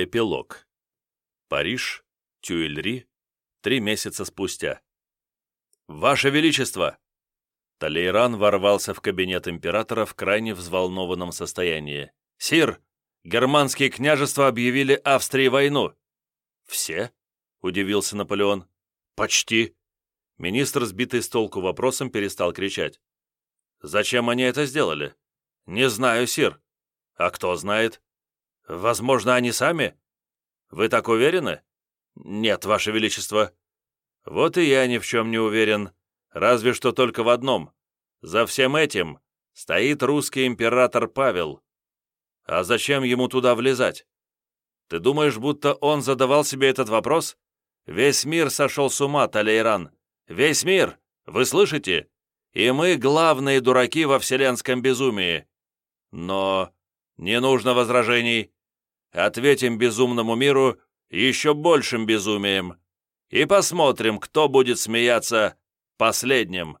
Эпилог. Париж, Тюильри, три месяца спустя. «Ваше Величество!» Талейран ворвался в кабинет императора в крайне взволнованном состоянии. «Сир, германские княжества объявили Австрии войну!» «Все?» — удивился Наполеон. «Почти!» Министр, сбитый с толку вопросом, перестал кричать. «Зачем они это сделали?» «Не знаю, сир». «А кто знает?» «Возможно, они сами?» «Вы так уверены?» «Нет, Ваше Величество». «Вот и я ни в чем не уверен, разве что только в одном. За всем этим стоит русский император Павел. А зачем ему туда влезать? Ты думаешь, будто он задавал себе этот вопрос? Весь мир сошел с ума, Талейран. Весь мир! Вы слышите? И мы главные дураки во вселенском безумии. Но не нужно возражений ответим безумному миру еще большим безумием и посмотрим, кто будет смеяться последним.